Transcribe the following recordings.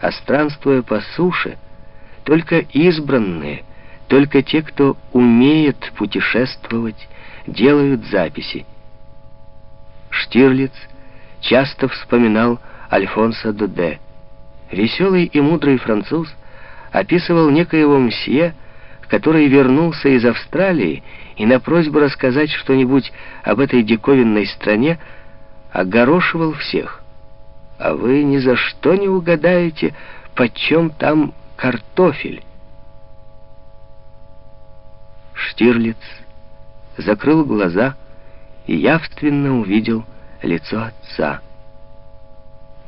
А странствуя по суше, только избранные, только те, кто умеет путешествовать, делают записи. Штирлиц часто вспоминал Альфонса Доде. Веселый и мудрый француз описывал некоего мсье, который вернулся из Австралии и на просьбу рассказать что-нибудь об этой диковинной стране огорошивал всех. А вы ни за что не угадаете, почем там картофель. Штирлиц закрыл глаза и явственно увидел лицо отца.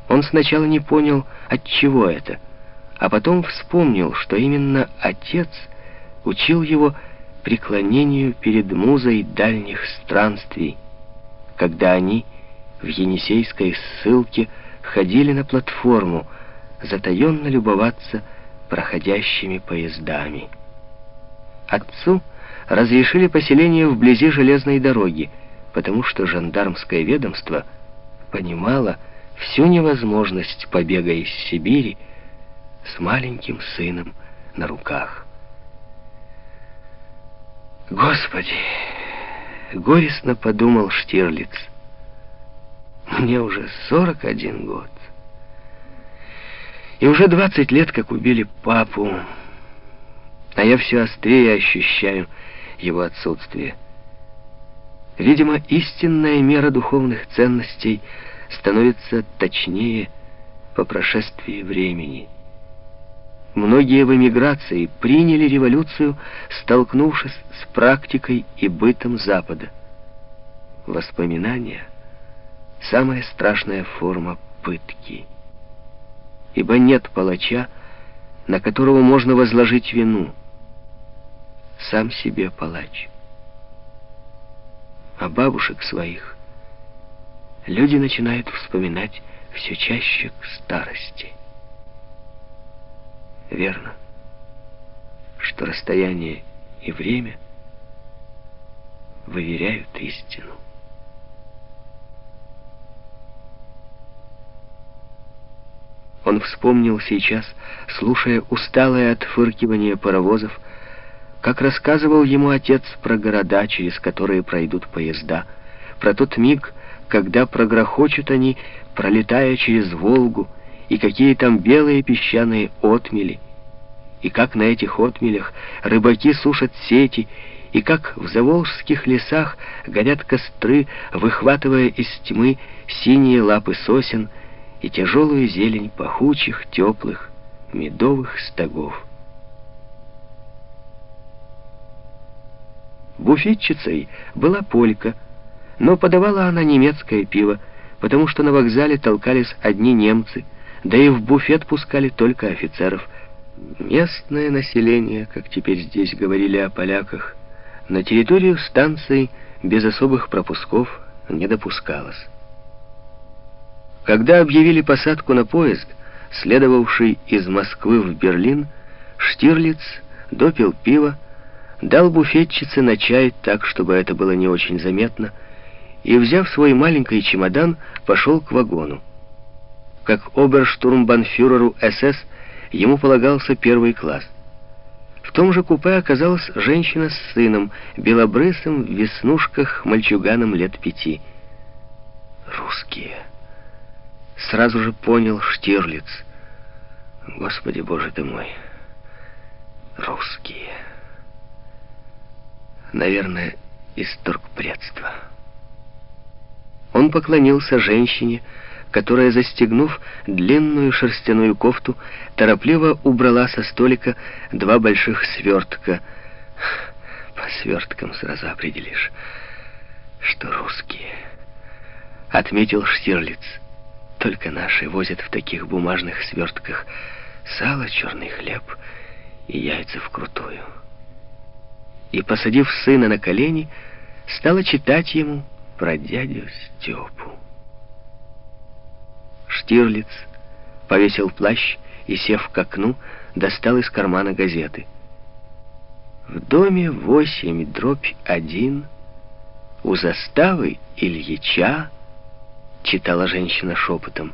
Он сначала не понял, от чего это, а потом вспомнил, что именно отец учил его преклонению перед музой дальних странствий, когда они в Енисейской ссылке ходили на платформу, затаенно любоваться проходящими поездами. Отцу разрешили поселение вблизи железной дороги, потому что жандармское ведомство понимало всю невозможность побега из Сибири с маленьким сыном на руках. Господи, горестно подумал Штирлиц. Мне уже 41 год. И уже 20 лет, как убили папу, а я все острее ощущаю его отсутствие. Видимо, истинная мера духовных ценностей становится точнее по прошествии времени. Многие в эмиграции приняли революцию, столкнувшись с практикой и бытом Запада. Воспоминания — самая страшная форма пытки. Ибо нет палача, на которого можно возложить вину. Сам себе палач. А бабушек своих люди начинают вспоминать все чаще к старости. Верно, что расстояние и время выверяют истину. Он вспомнил сейчас, слушая усталое отфыркивание паровозов, как рассказывал ему отец про города, через которые пройдут поезда, про тот миг, когда прогрохочут они, пролетая через Волгу, и какие там белые песчаные отмели, и как на этих отмелях рыбаки сушат сети, и как в заволжских лесах горят костры, выхватывая из тьмы синие лапы сосен и тяжелую зелень пахучих, теплых, медовых стогов. Буфетчицей была полька, но подавала она немецкое пиво, потому что на вокзале толкались одни немцы — да и в буфет пускали только офицеров. Местное население, как теперь здесь говорили о поляках, на территорию станции без особых пропусков не допускалось. Когда объявили посадку на поезд, следовавший из Москвы в Берлин, Штирлиц допил пиво, дал буфетчице на чай так, чтобы это было не очень заметно, и, взяв свой маленький чемодан, пошел к вагону. Как оберштурмбанфюреру СС ему полагался первый класс. В том же купе оказалась женщина с сыном, белобрысым, в веснушках, мальчуганом лет пяти. «Русские!» Сразу же понял Штирлиц. «Господи, боже ты мой! Русские!» Наверное, из торгпредства. Он поклонился женщине, которая, застегнув длинную шерстяную кофту, торопливо убрала со столика два больших свертка. По сверткам сразу определишь, что русские. Отметил Штирлиц. Только наши возят в таких бумажных свертках сало, черный хлеб и яйца вкрутую. И, посадив сына на колени, стала читать ему про дядю Степу. Штирлиц повесил плащ и, сев к окну, достал из кармана газеты. В доме восемь дробь один у заставы Ильича, читала женщина шепотом,